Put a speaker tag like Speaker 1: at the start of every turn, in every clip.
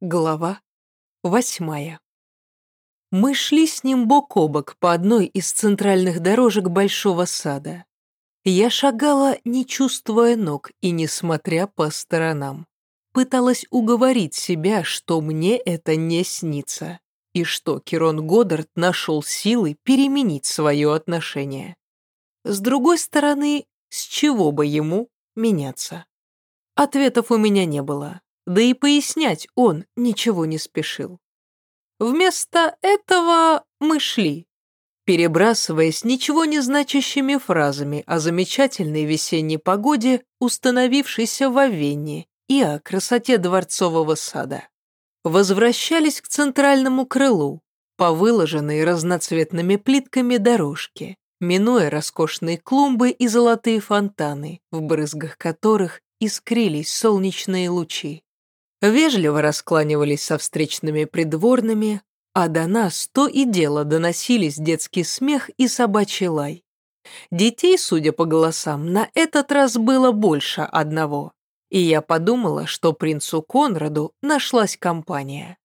Speaker 1: Глава восьмая. Мы шли с ним бок о бок по одной из центральных дорожек большого сада. Я шагала, не чувствуя ног и не смотря по сторонам. Пыталась уговорить себя, что мне это не снится, и что Кирон Годдард нашел силы переменить свое отношение. С другой стороны, с чего бы ему меняться? Ответов у меня не было да и пояснять он ничего не спешил. Вместо этого мы шли, перебрасываясь ничего не значащими фразами о замечательной весенней погоде, установившейся в Авенне, и о красоте дворцового сада. Возвращались к центральному крылу, по выложенной разноцветными плитками дорожке, минуя роскошные клумбы и золотые фонтаны, в брызгах которых искрились солнечные лучи вежливо раскланивались со встречными придворными, а до нас то и дело доносились детский смех и собачий лай. Детей, судя по голосам, на этот раз было больше одного, и я подумала, что принцу Конраду нашлась компания.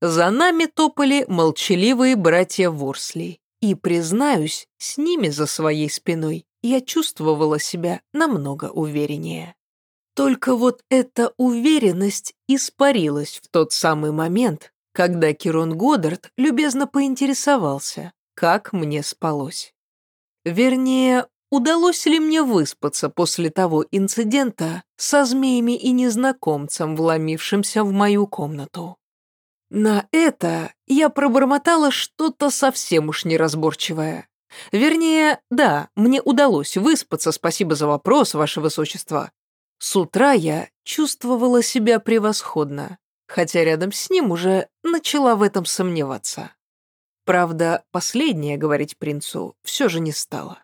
Speaker 1: За нами топали молчаливые братья Ворсли, и, признаюсь, с ними за своей спиной я чувствовала себя намного увереннее. Только вот эта уверенность испарилась в тот самый момент, когда Кирон Годдард любезно поинтересовался, как мне спалось. Вернее, удалось ли мне выспаться после того инцидента со змеями и незнакомцем, вломившимся в мою комнату. На это я пробормотала что-то совсем уж неразборчивое. Вернее, да, мне удалось выспаться, спасибо за вопрос, ваше высочество. С утра я чувствовала себя превосходно, хотя рядом с ним уже начала в этом сомневаться. Правда, последнее говорить принцу все же не стала.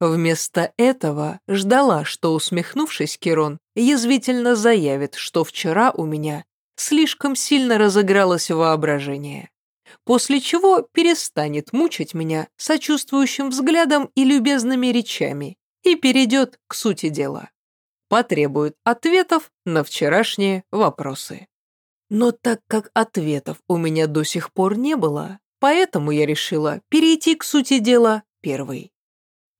Speaker 1: Вместо этого ждала, что, усмехнувшись, Кирон язвительно заявит, что вчера у меня слишком сильно разыгралось воображение, после чего перестанет мучить меня сочувствующим взглядом и любезными речами и перейдет к сути дела потребует ответов на вчерашние вопросы. Но так как ответов у меня до сих пор не было, поэтому я решила перейти к сути дела первой.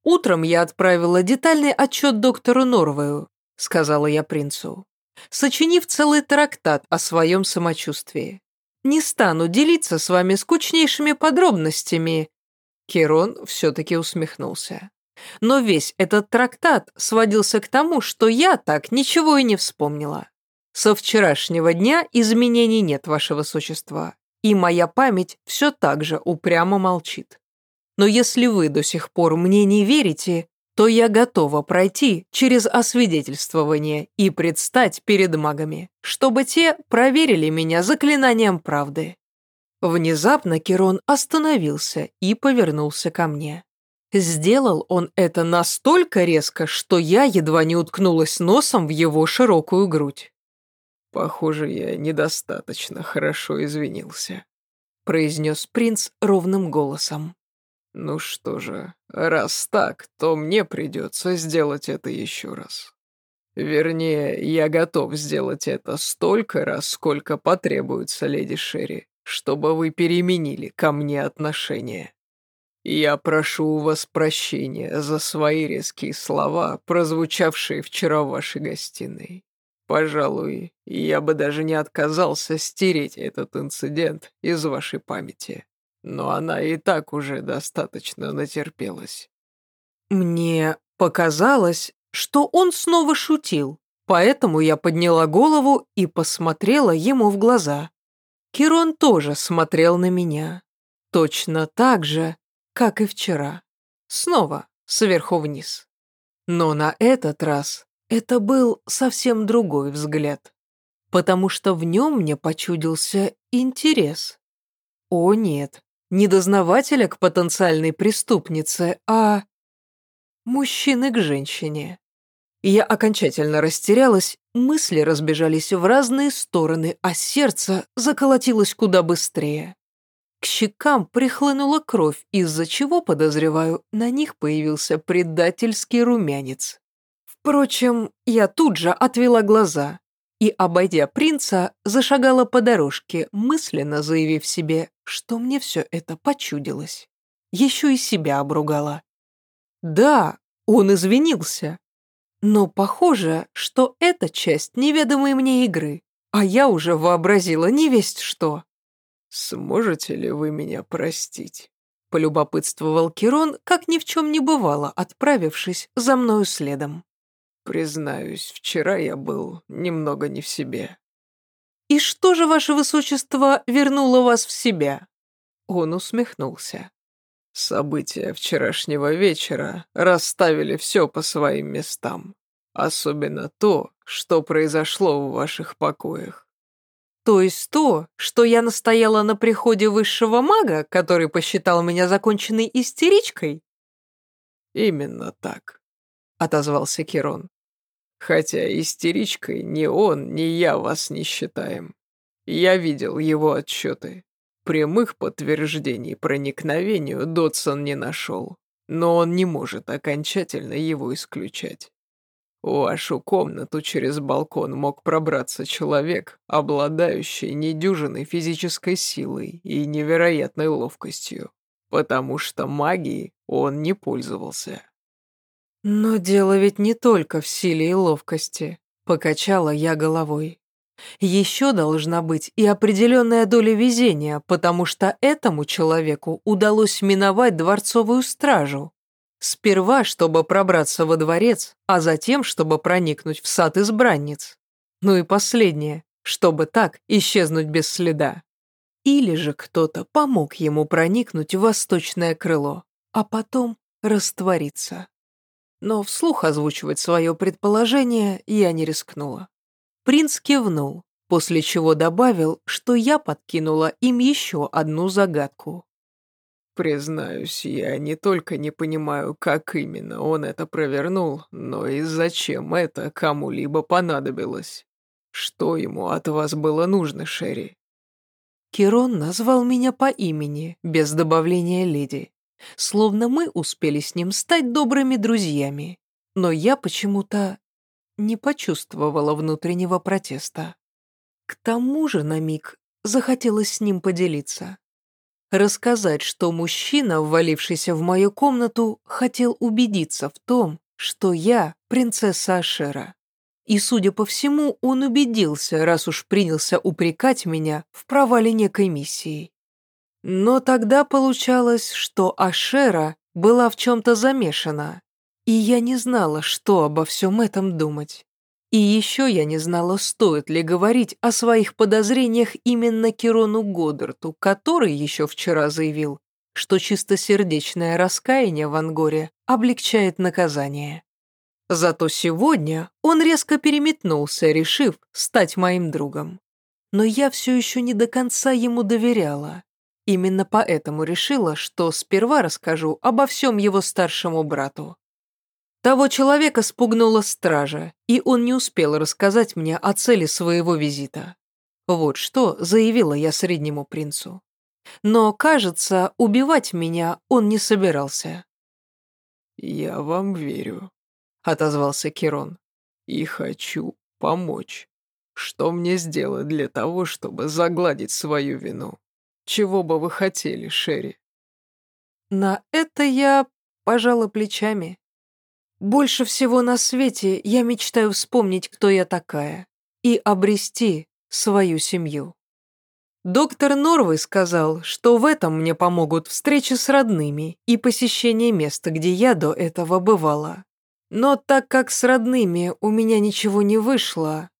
Speaker 1: «Утром я отправила детальный отчет доктору Норвею», — сказала я принцу, сочинив целый трактат о своем самочувствии. «Не стану делиться с вами скучнейшими подробностями». Керон все-таки усмехнулся. Но весь этот трактат сводился к тому, что я так ничего и не вспомнила. Со вчерашнего дня изменений нет, ваше высочество, и моя память все так же упрямо молчит. Но если вы до сих пор мне не верите, то я готова пройти через освидетельствование и предстать перед магами, чтобы те проверили меня заклинанием правды». Внезапно Керон остановился и повернулся ко мне. Сделал он это настолько резко, что я едва не уткнулась носом в его широкую грудь.
Speaker 2: «Похоже, я недостаточно хорошо извинился», —
Speaker 1: произнес принц ровным голосом.
Speaker 2: «Ну что же, раз так, то мне придется сделать это еще раз. Вернее, я готов сделать это столько раз, сколько потребуется, леди Шерри, чтобы вы переменили ко мне отношение». «Я прошу у вас прощения за свои резкие слова, прозвучавшие вчера в вашей гостиной. Пожалуй, я бы даже не отказался стереть этот инцидент из вашей памяти, но она и так уже достаточно натерпелась».
Speaker 1: Мне показалось, что он снова шутил, поэтому я подняла голову и посмотрела ему в глаза. Кирон тоже смотрел на меня. Точно так же, как и вчера. Снова сверху вниз. Но на этот раз это был совсем другой взгляд, потому что в нем мне почудился интерес. О нет, не дознавателя к потенциальной преступнице, а мужчины к женщине. Я окончательно растерялась, мысли разбежались в разные стороны, а сердце заколотилось куда быстрее. К щекам прихлынула кровь, из-за чего, подозреваю, на них появился предательский румянец. Впрочем, я тут же отвела глаза и, обойдя принца, зашагала по дорожке, мысленно заявив себе, что мне все это почудилось. Еще и себя обругала. Да, он извинился. Но похоже, что это часть неведомой мне игры, а я уже вообразила невесть что.
Speaker 2: «Сможете ли вы меня простить?»
Speaker 1: — полюбопытствовал Кирон, как ни в чем не бывало, отправившись за мною следом.
Speaker 2: Признаюсь, вчера я был немного не в себе.
Speaker 1: «И что же, ваше высочество, вернуло вас в себя?» Он усмехнулся.
Speaker 2: События вчерашнего вечера расставили все по своим местам. Особенно то, что произошло в ваших покоях.
Speaker 1: То есть то, что я настояла на приходе высшего мага, который посчитал меня законченной истеричкой?
Speaker 2: Именно так, отозвался Кирон. Хотя истеричкой ни он, ни я вас не считаем. Я видел его отчеты. Прямых подтверждений проникновению Додсон не нашел, но он не может окончательно его исключать. В вашу комнату через балкон мог пробраться человек, обладающий недюжиной физической силой и невероятной ловкостью, потому что магией он не пользовался.
Speaker 1: «Но дело ведь не только в силе и ловкости», — покачала я головой. «Еще должна быть и определенная доля везения, потому что этому человеку удалось миновать дворцовую стражу. Сперва, чтобы пробраться во дворец, а затем, чтобы проникнуть в сад избранниц. Ну и последнее, чтобы так исчезнуть без следа. Или же кто-то помог ему проникнуть в восточное крыло, а потом раствориться но вслух озвучивать свое предположение я не рискнула. Принц кивнул, после чего добавил, что я подкинула им еще одну загадку.
Speaker 2: «Признаюсь, я не только не понимаю, как именно он это провернул, но и зачем это кому-либо понадобилось. Что ему от вас было нужно, Шерри?»
Speaker 1: Кирон назвал меня по имени, без добавления леди словно мы успели с ним стать добрыми друзьями. Но я почему-то не почувствовала внутреннего протеста. К тому же на миг захотелось с ним поделиться. Рассказать, что мужчина, ввалившийся в мою комнату, хотел убедиться в том, что я принцесса Ашера. И, судя по всему, он убедился, раз уж принялся упрекать меня в провале некой миссии. Но тогда получалось, что Ашера была в чем-то замешана, и я не знала, что обо всем этом думать. И еще я не знала, стоит ли говорить о своих подозрениях именно Кирону Годдарту, который еще вчера заявил, что чистосердечное раскаяние в Ангоре облегчает наказание. Зато сегодня он резко переметнулся, решив стать моим другом. Но я все еще не до конца ему доверяла. Именно поэтому решила, что сперва расскажу обо всем его старшему брату. Того человека спугнула стража, и он не успел рассказать мне о цели своего визита. Вот что заявила я среднему принцу. Но, кажется, убивать меня он не собирался.
Speaker 2: «Я вам верю», — отозвался Кирон. «И хочу помочь. Что мне сделать для того, чтобы загладить свою вину?» Чего бы вы хотели, Шерри?»
Speaker 1: На это я пожала плечами. Больше всего на свете я мечтаю вспомнить, кто я такая, и обрести свою семью. Доктор Норвей сказал, что в этом мне помогут встречи с родными и посещение места, где я до этого бывала. Но так как с родными у меня ничего не вышло,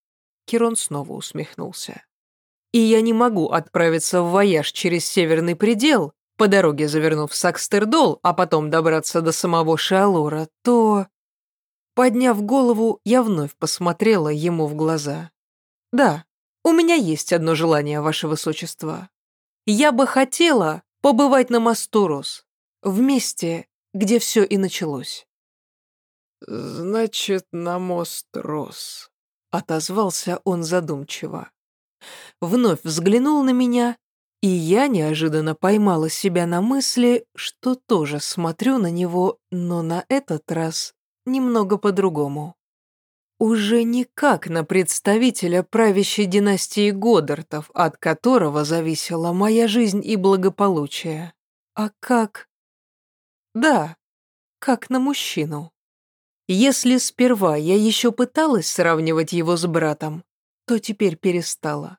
Speaker 1: Кирон снова усмехнулся и я не могу отправиться в вояж через северный предел, по дороге завернув в Сакстердол, а потом добраться до самого Шиалора, то... Подняв голову, я вновь посмотрела ему в глаза. «Да, у меня есть одно желание, ваше высочество. Я бы хотела побывать на мосту Рос, в месте, где все и началось».
Speaker 2: «Значит, на мост Рос», —
Speaker 1: отозвался он задумчиво вновь взглянул на меня, и я неожиданно поймала себя на мысли, что тоже смотрю на него, но на этот раз немного по-другому. уже не как на представителя правящей династии Годдартов, от которого зависела моя жизнь и благополучие, а как... Да, как на мужчину. Если сперва я еще пыталась сравнивать его с братом, то теперь перестала.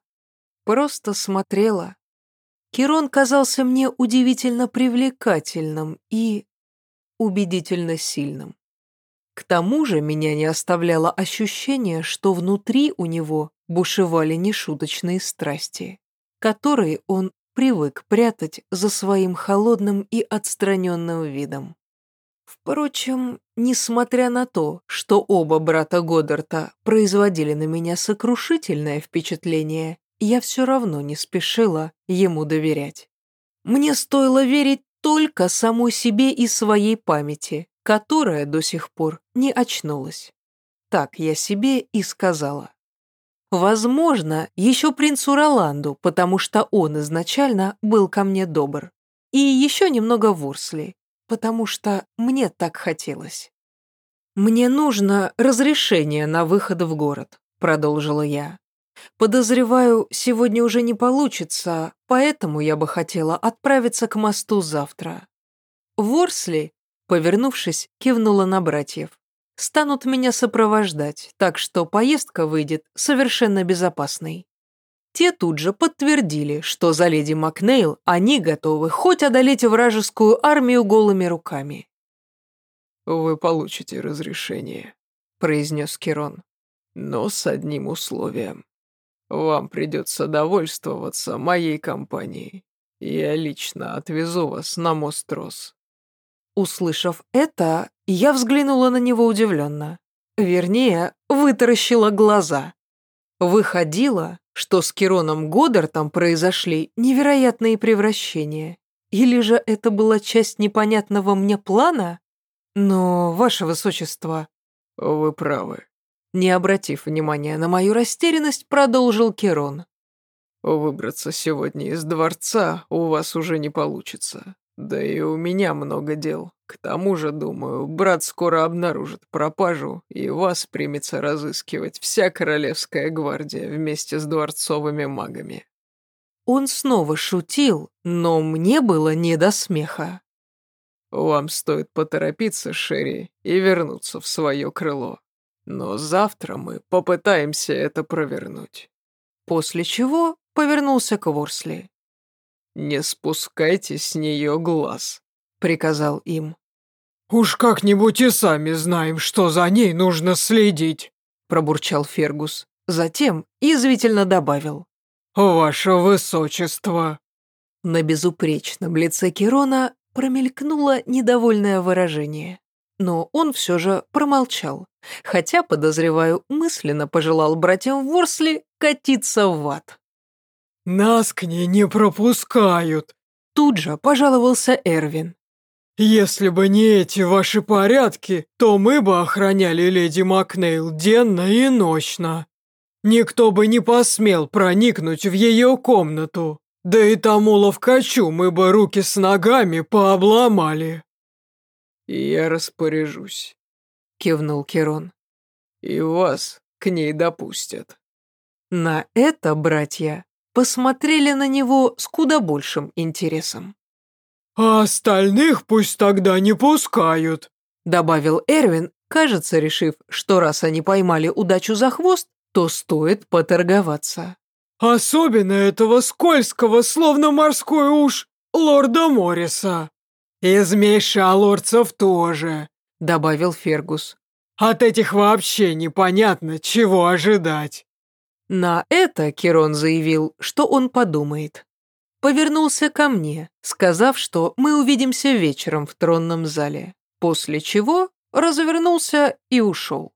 Speaker 1: Просто смотрела. Кирон казался мне удивительно привлекательным и убедительно сильным. К тому же меня не оставляло ощущение, что внутри у него бушевали нешуточные страсти, которые он привык прятать за своим холодным и отстраненным видом. Впрочем, несмотря на то, что оба брата Годдарта производили на меня сокрушительное впечатление, я все равно не спешила ему доверять. Мне стоило верить только самой себе и своей памяти, которая до сих пор не очнулась. Так я себе и сказала. Возможно, еще принцу Роланду, потому что он изначально был ко мне добр. И еще немного Вурсли, потому что мне так хотелось. «Мне нужно разрешение на выход в город», — продолжила я. «Подозреваю, сегодня уже не получится, поэтому я бы хотела отправиться к мосту завтра. Ворсли Повернувшись, кивнула на братьев. «Станут меня сопровождать, так что поездка выйдет совершенно безопасной». Те тут же подтвердили, что за леди Макнейл они готовы хоть одолеть вражескую армию голыми руками.
Speaker 2: «Вы получите разрешение», — произнес Кирон. «Но с одним условием. Вам придется довольствоваться моей компанией. Я лично отвезу вас на мост Рос.
Speaker 1: Услышав это, я взглянула на него удивленно. Вернее, вытаращила глаза. Выходило, что с Кироном Годдартом произошли невероятные превращения. Или же это была часть непонятного мне плана? Но, ваше высочество...
Speaker 2: Вы правы.
Speaker 1: Не обратив внимания на мою растерянность, продолжил Кирон.
Speaker 2: Выбраться сегодня из дворца у вас уже не получится. Да и у меня много дел. К тому же, думаю, брат скоро обнаружит пропажу, и вас примется разыскивать вся королевская гвардия вместе с дворцовыми магами.
Speaker 1: Он снова шутил, но мне было не до смеха.
Speaker 2: Вам стоит поторопиться, Шерри, и вернуться в свое крыло. Но завтра мы попытаемся это провернуть.
Speaker 1: После чего повернулся к Ворсли.
Speaker 2: «Не спускайте с нее глаз», — приказал им.
Speaker 3: «Уж как-нибудь и сами знаем, что за ней нужно следить», —
Speaker 1: пробурчал Фергус. Затем язвительно добавил.
Speaker 3: «Ваше высочество».
Speaker 1: На безупречном лице Кирона промелькнуло недовольное выражение. Но он все же промолчал, хотя, подозреваю, мысленно пожелал братьям Ворсли катиться в ад.
Speaker 3: «Нас к ней не пропускают», —
Speaker 1: тут же пожаловался Эрвин.
Speaker 3: «Если бы не эти ваши порядки, то мы бы охраняли леди Макнейл денно и ночно. Никто бы не посмел проникнуть в ее комнату, да и тому ловкачу мы бы руки с ногами пообломали».
Speaker 2: «Я распоряжусь», —
Speaker 1: кивнул Керон.
Speaker 2: «И вас к ней допустят».
Speaker 1: На это, братья, посмотрели на него с куда большим интересом.
Speaker 3: «А остальных пусть тогда не пускают», —
Speaker 1: добавил Эрвин, кажется, решив, что раз они поймали удачу за хвост, то стоит поторговаться.
Speaker 3: «Особенно этого скользкого, словно морской уж, лорда Морриса. И змей шалорцев тоже», — добавил Фергус. «От этих вообще непонятно, чего ожидать».
Speaker 1: На это Керон заявил, что он подумает. Повернулся ко мне, сказав, что мы увидимся вечером в тронном зале, после чего развернулся и ушел.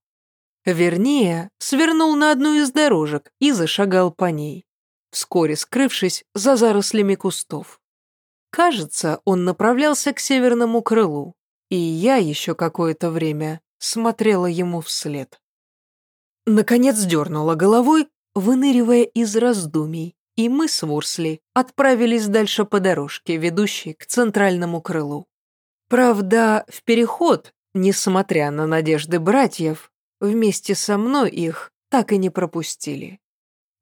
Speaker 1: Вернее, свернул на одну из дорожек и зашагал по ней, вскоре скрывшись за зарослями кустов. Кажется, он направлялся к северному крылу, и я еще какое-то время смотрела ему вслед. Наконец дернула головой, выныривая из раздумий, и мы с Вурсли отправились дальше по дорожке, ведущей к центральному крылу. Правда, в переход, несмотря на надежды братьев, вместе со мной их так и не пропустили.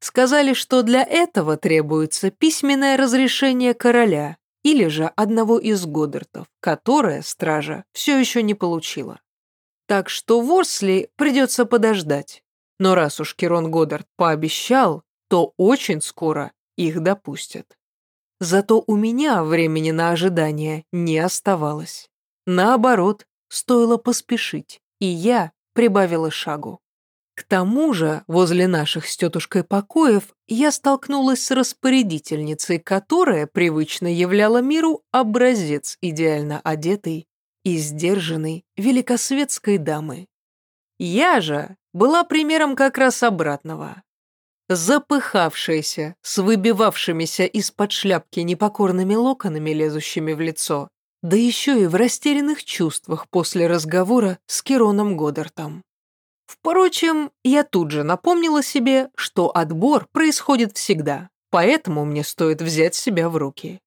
Speaker 1: Сказали, что для этого требуется письменное разрешение короля или же одного из Годдартов, которое стража все еще не получила. Так что Ворсли придется подождать. Но раз уж Керон Годдард пообещал, то очень скоро их допустят. Зато у меня времени на ожидание не оставалось. Наоборот, стоило поспешить, и я прибавила шагу. К тому же, возле наших с тетушкой покоев я столкнулась с распорядительницей, которая привычно являла миру образец идеально одетой и сдержанной великосветской дамы. Я же была примером как раз обратного. Запыхавшаяся, с выбивавшимися из-под шляпки непокорными локонами, лезущими в лицо, да еще и в растерянных чувствах после разговора с Кероном Годдартом. Впрочем, я тут же напомнила себе, что отбор происходит всегда, поэтому мне стоит взять себя в руки.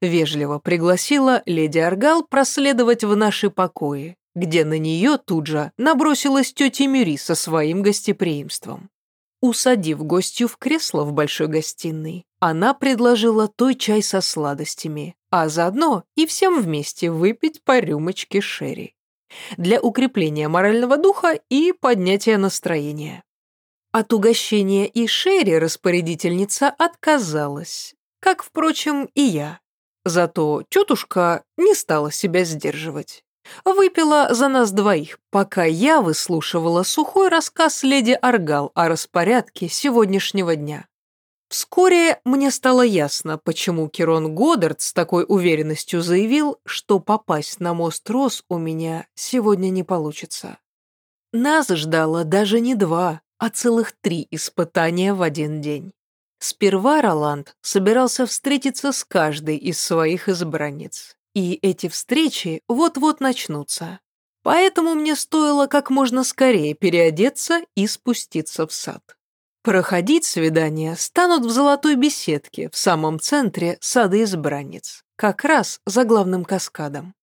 Speaker 1: Вежливо пригласила леди Аргал проследовать в наши покои, где на нее тут же набросилась тетя Мюри со своим гостеприимством. Усадив гостью в кресло в большой гостиной, она предложила той чай со сладостями, а заодно и всем вместе выпить по рюмочке шерри. Для укрепления морального духа и поднятия настроения. От угощения и шерри распорядительница отказалась, как, впрочем, и я. Зато тетушка не стала себя сдерживать. Выпила за нас двоих, пока я выслушивала сухой рассказ леди Аргал о распорядке сегодняшнего дня. Вскоре мне стало ясно, почему Кирон Годдард с такой уверенностью заявил, что попасть на мост Рос у меня сегодня не получится. Нас ждало даже не два, а целых три испытания в один день. Сперва Роланд собирался встретиться с каждой из своих избранниц, и эти встречи вот-вот начнутся. Поэтому мне стоило как можно скорее переодеться и спуститься в сад. Проходить свидания станут в золотой беседке в самом центре сада избранниц, как раз за главным каскадом.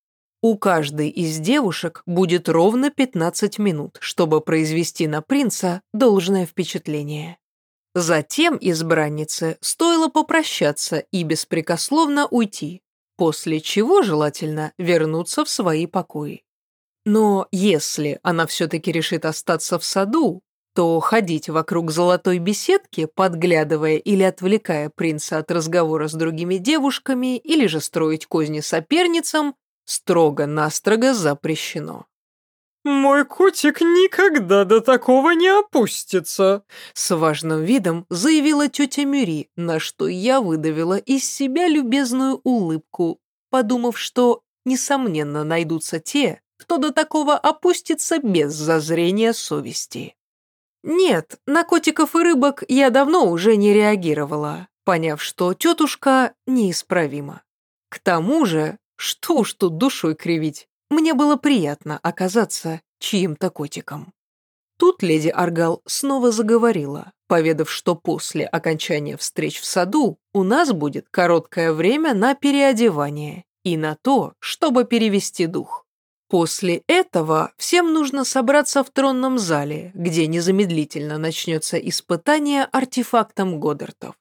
Speaker 1: У каждой из девушек будет ровно 15 минут, чтобы произвести на принца должное впечатление. Затем избраннице стоило попрощаться и беспрекословно уйти, после чего желательно вернуться в свои покои. Но если она все-таки решит остаться в саду, то ходить вокруг золотой беседки, подглядывая или отвлекая принца от разговора с другими девушками, или же строить козни соперницам, строго-настрого запрещено.
Speaker 3: «Мой котик никогда до такого не опустится»,
Speaker 1: с важным видом заявила тетя Мюри, на что я выдавила из себя любезную улыбку, подумав, что, несомненно, найдутся те, кто до такого опустится без зазрения совести. Нет, на котиков и рыбок я давно уже не реагировала, поняв, что тетушка неисправима. К тому же, что уж тут душой кривить, мне было приятно оказаться чьим-то котиком. Тут леди Аргал снова заговорила, поведав, что после окончания встреч в саду у нас будет короткое время на переодевание и на то, чтобы перевести дух. После этого всем нужно собраться в тронном зале, где незамедлительно начнется испытание артефактом Годдартов.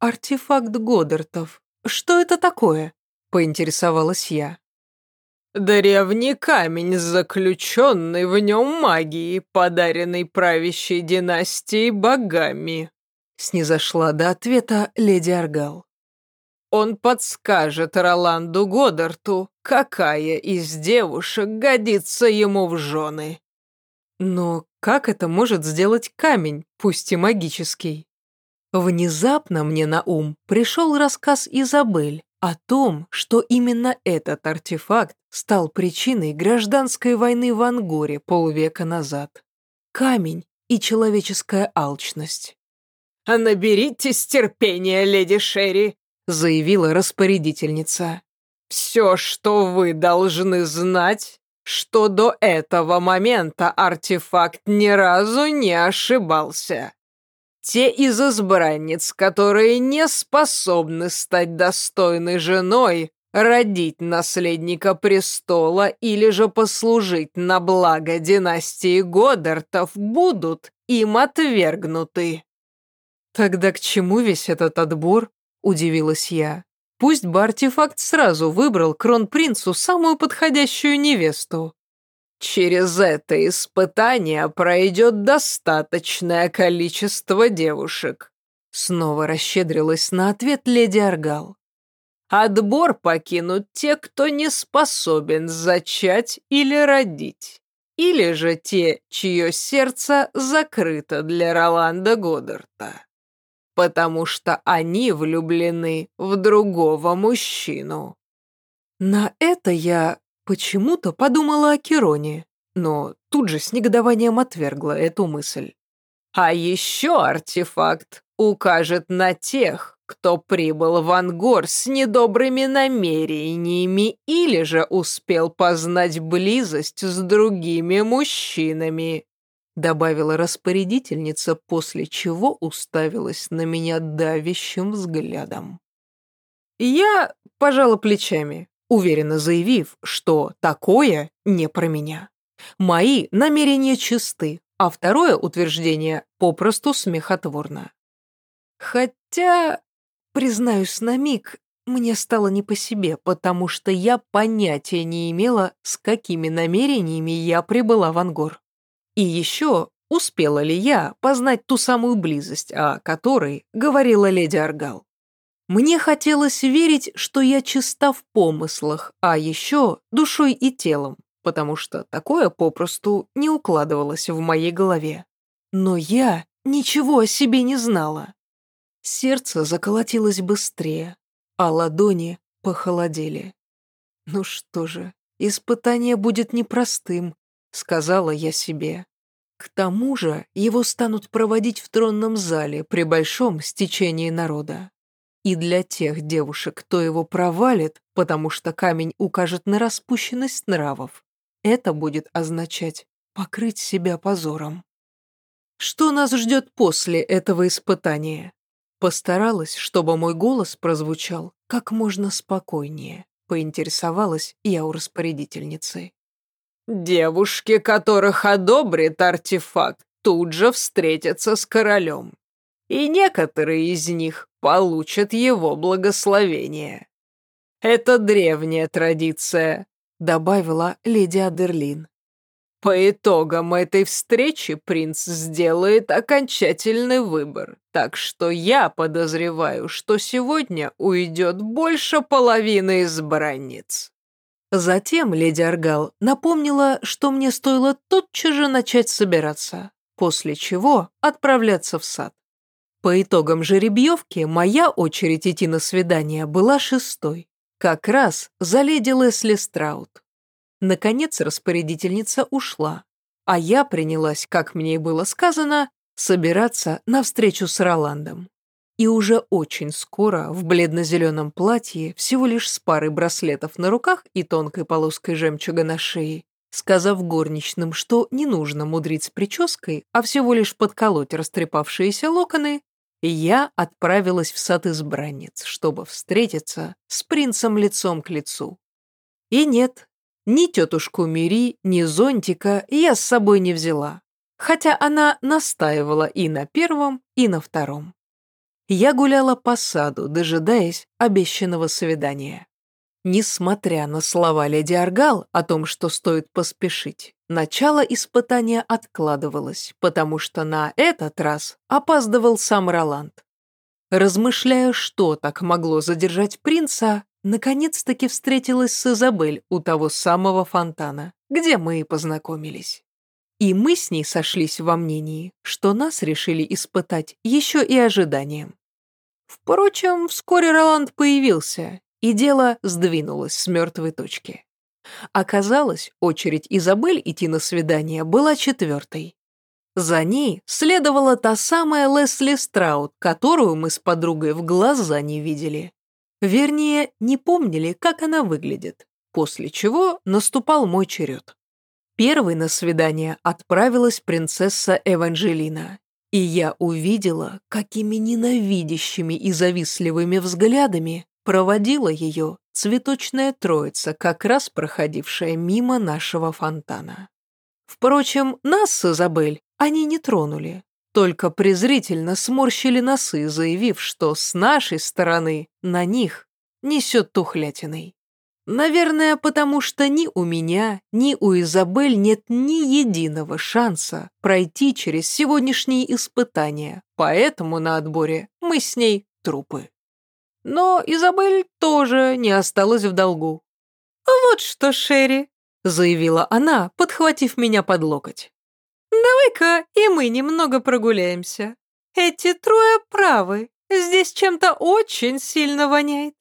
Speaker 1: «Артефакт Годдартов? Что это такое?» – поинтересовалась я.
Speaker 2: Древний камень, заключенный в нем магии, подаренный правящей династией богами.
Speaker 1: Снизошла до ответа леди Аргал.
Speaker 2: Он подскажет Роланду Годдарту, какая из девушек годится ему в жены.
Speaker 1: Но как это может сделать камень, пусть и магический? Внезапно мне на ум пришел рассказ Изабель о том, что именно этот артефакт стал причиной гражданской войны в Ангоре полвека назад. Камень и человеческая алчность.
Speaker 2: «А «Наберитесь терпения, леди Шерри», — заявила распорядительница. «Все, что вы должны знать, что до этого момента артефакт ни разу не ошибался. Те из избранниц, которые не способны стать достойной женой, родить наследника престола или же послужить на благо династии Годдартов, будут им отвергнуты.
Speaker 1: Тогда к чему весь этот отбор? Удивилась я. Пусть бы артефакт сразу выбрал кронпринцу самую подходящую невесту.
Speaker 2: Через это испытание пройдет достаточное количество девушек. Снова расщедрилась на ответ леди Аргал. Отбор покинут те, кто не способен зачать или родить. Или же те, чье сердце закрыто для Роланда Годдарта. Потому что они влюблены в другого мужчину.
Speaker 1: На это я почему-то подумала о Кероне, но тут же с негодованием отвергла эту мысль.
Speaker 2: А еще артефакт укажет на тех, кто прибыл в Ангор с недобрыми намерениями или же успел познать близость с другими мужчинами», добавила распорядительница, после чего уставилась на меня давящим взглядом.
Speaker 1: Я пожала плечами, уверенно заявив, что такое не про меня. Мои намерения чисты, а второе утверждение попросту смехотворно. Хотя Признаюсь на миг, мне стало не по себе, потому что я понятия не имела, с какими намерениями я прибыла в Ангор. И еще, успела ли я познать ту самую близость, о которой говорила леди Аргал. Мне хотелось верить, что я чиста в помыслах, а еще душой и телом, потому что такое попросту не укладывалось в моей голове. Но я ничего о себе не знала. Сердце заколотилось быстрее, а ладони похолодели. «Ну что же, испытание будет непростым», — сказала я себе. К тому же его станут проводить в тронном зале при большом стечении народа. И для тех девушек, кто его провалит, потому что камень укажет на распущенность нравов, это будет означать покрыть себя позором. Что нас ждет после этого испытания? Постаралась, чтобы мой голос прозвучал как можно спокойнее, поинтересовалась я у распорядительницы.
Speaker 2: «Девушки, которых одобрит артефакт, тут же встретятся с королем, и некоторые из них получат его благословение. Это древняя традиция», — добавила леди Адерлин. По итогам этой встречи принц сделает окончательный выбор, так что я подозреваю, что сегодня уйдет больше половины избранниц.
Speaker 1: Затем леди Аргал напомнила, что мне стоило тотчас же начать собираться, после чего отправляться в сад. По итогам жеребьевки моя очередь идти на свидание была шестой, как раз за леди Лесли Страут. Наконец распорядительница ушла, а я принялась, как мне и было сказано, собираться на встречу с Роландом. И уже очень скоро в бледно-зеленом платье, всего лишь с парой браслетов на руках и тонкой полоской жемчуга на шее, сказав горничным, что не нужно мудрить с прической, а всего лишь подколоть растрепавшиеся локоны, я отправилась в сад избранниц, чтобы встретиться с принцем лицом к лицу. И нет, ни тетушку Мири, ни зонтика я с собой не взяла, хотя она настаивала и на первом, и на втором. Я гуляла по саду, дожидаясь обещанного свидания. Несмотря на слова леди Аргал о том, что стоит поспешить, начало испытания откладывалось, потому что на этот раз опаздывал сам Роланд. Размышляя, что так могло задержать принца, наконец-таки встретилась с Изабель у того самого фонтана, где мы и познакомились. И мы с ней сошлись во мнении, что нас решили испытать еще и ожиданием. Впрочем, вскоре Роланд появился, и дело сдвинулось с мертвой точки. Оказалось, очередь Изабель идти на свидание была четвертой. За ней следовала та самая Лесли Страут, которую мы с подругой в глаза не видели. Вернее, не помнили, как она выглядит, после чего наступал мой черед. Первой на свидание отправилась принцесса Эванжелина, и я увидела, какими ненавидящими и завистливыми взглядами проводила ее цветочная троица, как раз проходившая мимо нашего фонтана. Впрочем, нас с Изабель они не тронули, только презрительно сморщили носы, заявив, что с нашей стороны на них несет тухлятиной. Наверное, потому что ни у меня, ни у Изабель нет ни единого шанса пройти через сегодняшние испытания, поэтому на отборе мы с ней трупы. Но Изабель тоже не осталась в долгу. «Вот что, Шерри», — заявила она, подхватив меня под локоть. «Давай-ка и мы немного прогуляемся. Эти трое правы, здесь чем-то очень сильно воняет.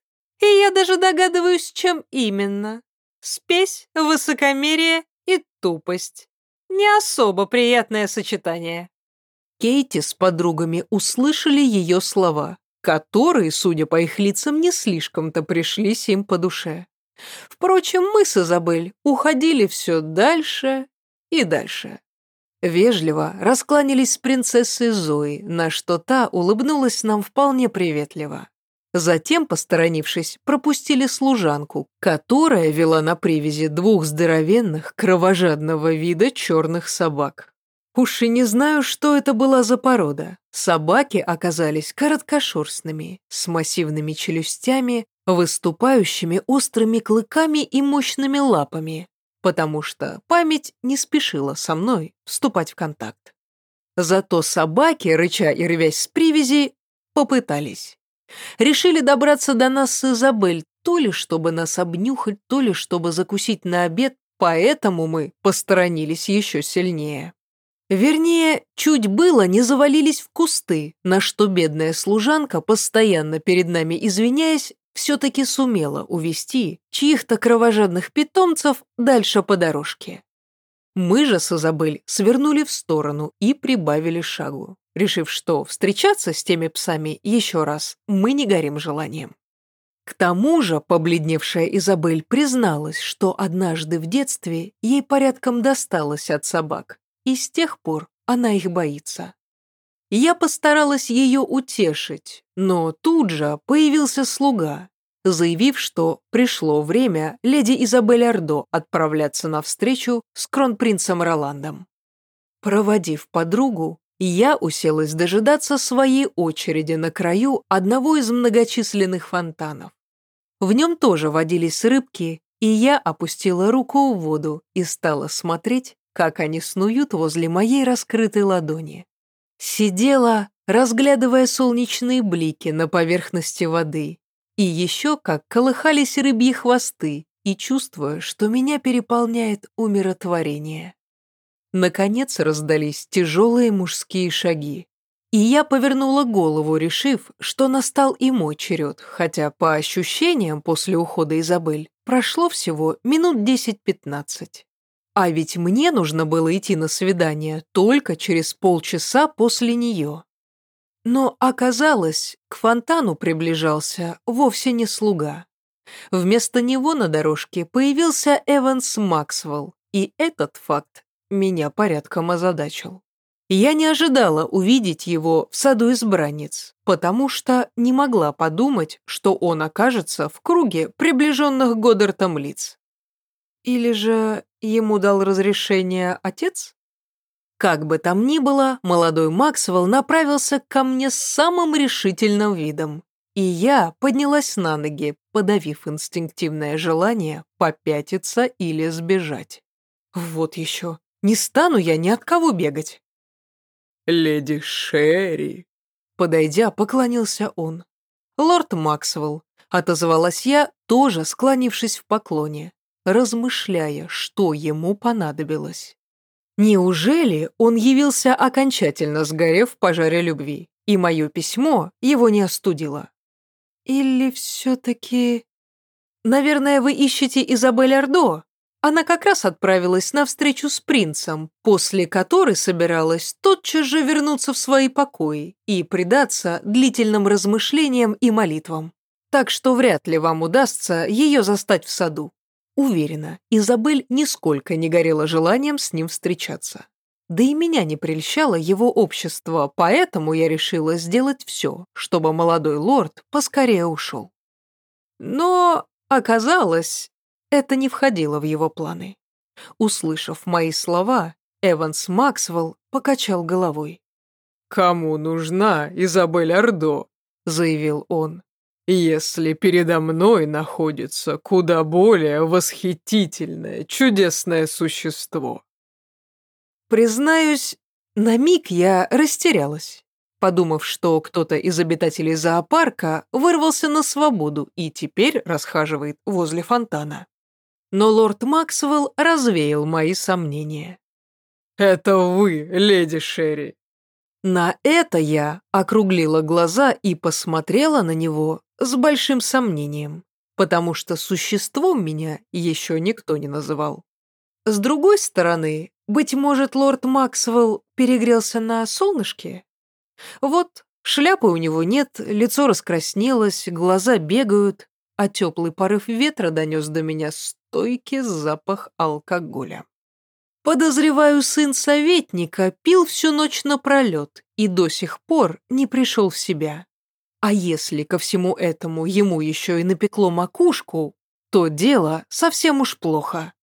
Speaker 1: И я даже догадываюсь, чем именно. Спесь, высокомерие и тупость. Не особо приятное сочетание». Кейти с подругами услышали ее слова которые, судя по их лицам, не слишком-то пришлись им по душе. Впрочем, мы с Изабель уходили все дальше и дальше. Вежливо раскланялись с принцессой Зоей, на что та улыбнулась нам вполне приветливо. Затем, посторонившись, пропустили служанку, которая вела на привязи двух здоровенных, кровожадного вида черных собак. Уж и не знаю, что это была за порода. Собаки оказались короткошерстными, с массивными челюстями, выступающими острыми клыками и мощными лапами, потому что память не спешила со мной вступать в контакт. Зато собаки, рыча и рвясь с привязи, попытались. Решили добраться до нас с Изабель, то ли чтобы нас обнюхать, то ли чтобы закусить на обед, поэтому мы посторонились еще сильнее. Вернее, чуть было не завалились в кусты, на что бедная служанка, постоянно перед нами извиняясь, все-таки сумела увести чьих-то кровожадных питомцев дальше по дорожке. Мы же с Изабель свернули в сторону и прибавили шагу, решив, что встречаться с теми псами еще раз мы не горим желанием. К тому же побледневшая Изабель призналась, что однажды в детстве ей порядком досталось от собак, и с тех пор она их боится. Я постаралась ее утешить, но тут же появился слуга, заявив, что пришло время леди Изабель Ордо отправляться на встречу с кронпринцем Роландом. Проводив подругу, я уселась дожидаться своей очереди на краю одного из многочисленных фонтанов. В нем тоже водились рыбки, и я опустила руку в воду и стала смотреть, как они снуют возле моей раскрытой ладони. Сидела, разглядывая солнечные блики на поверхности воды, и еще как колыхались рыбьи хвосты, и чувствуя, что меня переполняет умиротворение. Наконец раздались тяжелые мужские шаги, и я повернула голову, решив, что настал и мой черед, хотя по ощущениям после ухода Изабель прошло всего минут 10-15. А ведь мне нужно было идти на свидание только через полчаса после нее. Но оказалось, к фонтану приближался вовсе не слуга. Вместо него на дорожке появился Эванс Максвелл, и этот факт меня порядком озадачил. Я не ожидала увидеть его в саду избранниц, потому что не могла подумать, что он окажется в круге приближенных Годдартом лиц. Или же ему дал разрешение отец? Как бы там ни было, молодой Максвелл направился ко мне с самым решительным видом, и я поднялась на ноги, подавив инстинктивное желание попятиться или сбежать. Вот еще, не стану я ни от кого бегать.
Speaker 2: «Леди Шерри»,
Speaker 1: подойдя, поклонился он. «Лорд Максвелл», отозвалась я, тоже склонившись в поклоне размышляя, что ему понадобилось. Неужели он явился окончательно сгорев в пожаре любви, и мое письмо его не остудило? Или все-таки... Наверное, вы ищете Изабель Ордо? Она как раз отправилась на встречу с принцем, после которой собиралась тотчас же вернуться в свои покои и предаться длительным размышлениям и молитвам. Так что вряд ли вам удастся ее застать в саду. Уверена, Изабель нисколько не горела желанием с ним встречаться. Да и меня не прельщало его общество, поэтому я решила сделать все, чтобы молодой лорд поскорее ушел. Но Оказалось, это не входило в его планы. Услышав мои слова, Эванс Максвелл покачал головой.
Speaker 2: «Кому нужна Изабель Ордо?» — заявил он. «Если передо мной находится куда более восхитительное, чудесное существо».
Speaker 1: Признаюсь, на миг я растерялась, подумав, что кто-то из обитателей зоопарка вырвался на свободу и теперь расхаживает возле фонтана. Но лорд Максвелл развеял мои сомнения.
Speaker 2: «Это вы, леди Шерри!»
Speaker 1: На это я округлила глаза и посмотрела на него с большим сомнением, потому что существом меня еще никто не называл. С другой стороны, быть может, лорд Максвелл перегрелся на солнышке? Вот, шляпы у него нет, лицо раскраснелось, глаза бегают, а теплый порыв ветра донес до меня стойкий запах алкоголя. Подозреваю, сын советника пил всю ночь напролет и до сих пор не пришел в себя. А если ко всему этому ему еще и напекло макушку, то дело совсем уж плохо.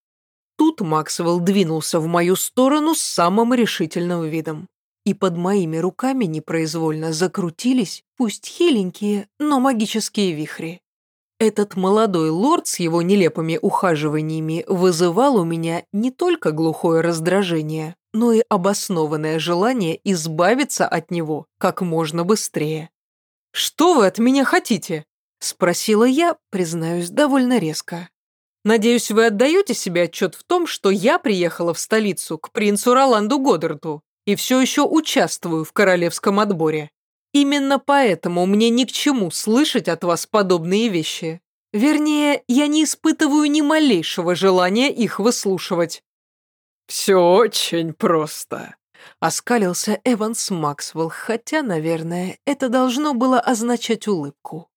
Speaker 1: Тут Максвелл двинулся в мою сторону с самым решительным видом. И под моими руками непроизвольно закрутились, пусть хиленькие, но магические вихри. Этот молодой лорд с его нелепыми ухаживаниями вызывал у меня не только глухое раздражение, но и обоснованное желание избавиться от него как можно быстрее. «Что вы от меня хотите?» – спросила я, признаюсь, довольно резко. «Надеюсь, вы отдаете себе отчет в том, что я приехала в столицу к принцу Роланду Годдарту и все еще участвую в королевском отборе. Именно поэтому мне ни к чему слышать от вас подобные вещи. Вернее, я не испытываю ни малейшего желания их выслушивать».
Speaker 2: «Все очень просто», —
Speaker 1: оскалился Эванс Максвелл, хотя, наверное, это должно было означать улыбку.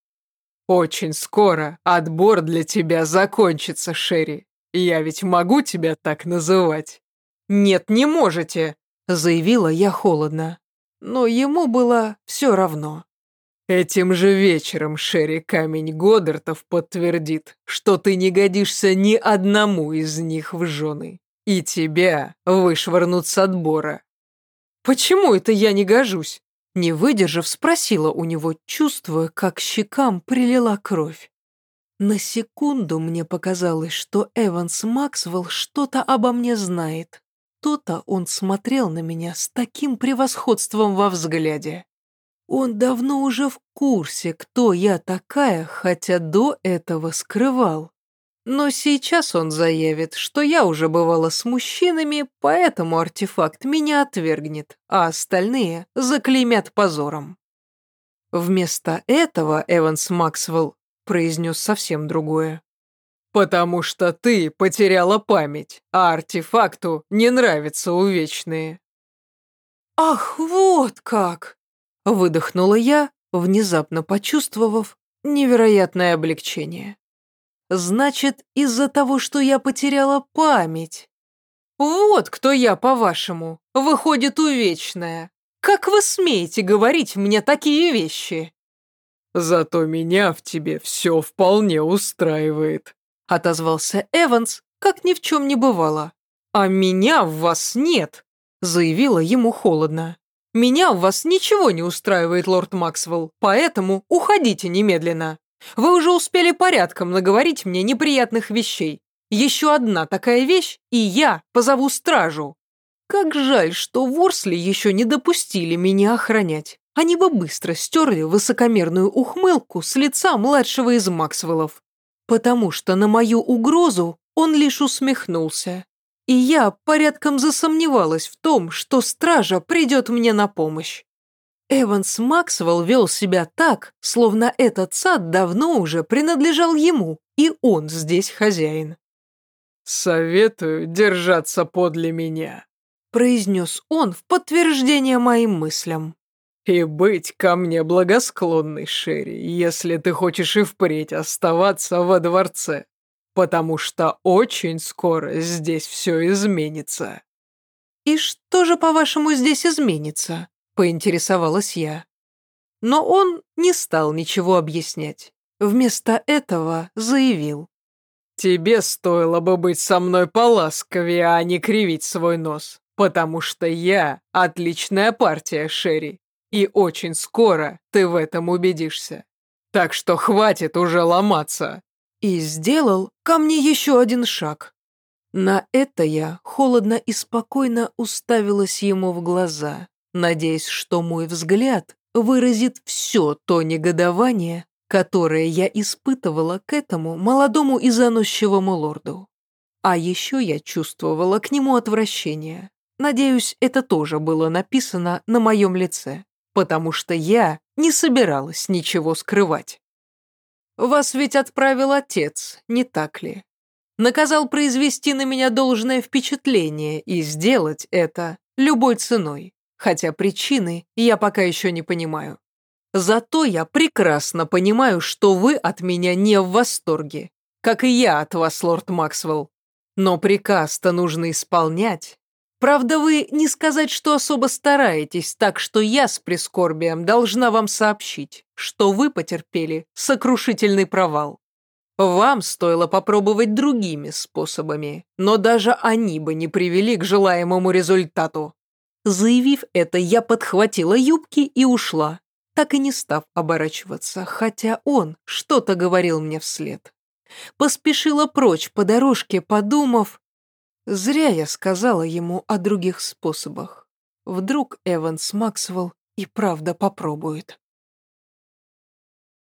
Speaker 2: «Очень скоро отбор для тебя закончится, Шерри. Я ведь могу тебя так называть?»
Speaker 1: «Нет, не можете», — заявила я холодно но ему было все равно.
Speaker 2: «Этим же вечером Шерри Камень Годдартов подтвердит, что ты не годишься ни одному из них в жены, и тебя вышвырнут с отбора».
Speaker 1: «Почему это я не гожусь?» Не выдержав, спросила у него, чувствуя, как щекам прилила кровь. На секунду мне показалось, что Эванс Максвелл что-то обо мне знает. То-то он смотрел на меня с таким превосходством во взгляде. Он давно уже в курсе, кто я такая, хотя до этого скрывал. Но сейчас он заявит, что я уже бывала с мужчинами, поэтому артефакт меня отвергнет, а остальные заклеймят позором. Вместо этого Эванс Максвелл произнес совсем другое.
Speaker 2: «Потому что ты потеряла память, а артефакту не нравятся увечные».
Speaker 1: «Ах, вот как!» — выдохнула я, внезапно почувствовав невероятное облегчение. «Значит, из-за того, что я потеряла память. Вот кто я, по-вашему, выходит увечная. Как вы смеете говорить мне такие вещи?»
Speaker 2: «Зато меня в тебе все вполне устраивает», —
Speaker 1: отозвался Эванс, как ни в чем не бывало. «А меня в вас нет», — заявила ему холодно. «Меня в вас ничего не устраивает, лорд Максвелл, поэтому уходите немедленно. Вы уже успели порядком наговорить мне неприятных вещей. Еще одна такая вещь, и я позову стражу. Как жаль, что Ворсли еще не допустили меня охранять. Они бы быстро стерли высокомерную ухмылку с лица младшего из Максвеллов потому что на мою угрозу он лишь усмехнулся. И я порядком засомневалась в том, что стража придет мне на помощь. Эванс Максвелл вел себя так, словно этот сад давно уже принадлежал ему, и он здесь хозяин.
Speaker 2: «Советую держаться подле меня», —
Speaker 1: произнес он в подтверждение моим мыслям.
Speaker 2: «И быть ко мне благосклонной, Шерри, если ты хочешь и впредь оставаться во дворце, потому что очень скоро здесь все изменится».
Speaker 1: «И что же, по-вашему, здесь изменится?» — поинтересовалась я. Но он не стал ничего объяснять. Вместо этого заявил.
Speaker 2: «Тебе стоило бы быть со мной поласковее, а не кривить свой нос, потому что я отличная партия, Шерри, и очень скоро ты в этом убедишься. Так что хватит уже ломаться!»
Speaker 1: И сделал ко мне еще один шаг. На это я холодно и спокойно уставилась ему в глаза, надеясь, что мой взгляд выразит все то негодование, которое я испытывала к этому молодому и заносчивому лорду. А еще я чувствовала к нему отвращение. Надеюсь, это тоже было написано на моем лице, потому что я не собиралась ничего скрывать. Вас ведь отправил отец, не так ли? Наказал произвести на меня должное впечатление и сделать это любой ценой, хотя причины я пока еще не понимаю. Зато я прекрасно понимаю, что вы от меня не в восторге, как и я от вас, лорд Максвелл. Но приказ-то нужно исполнять. Правда, вы не сказать, что особо стараетесь, так что я с прискорбием должна вам сообщить, что вы потерпели сокрушительный провал. Вам стоило попробовать другими способами, но даже они бы не привели к желаемому результату. Заявив это, я подхватила юбки и ушла, так и не став оборачиваться, хотя он что-то говорил мне вслед. Поспешила прочь по дорожке, подумав... Зря я сказала ему о других способах. Вдруг Эванс Максвелл и правда попробует.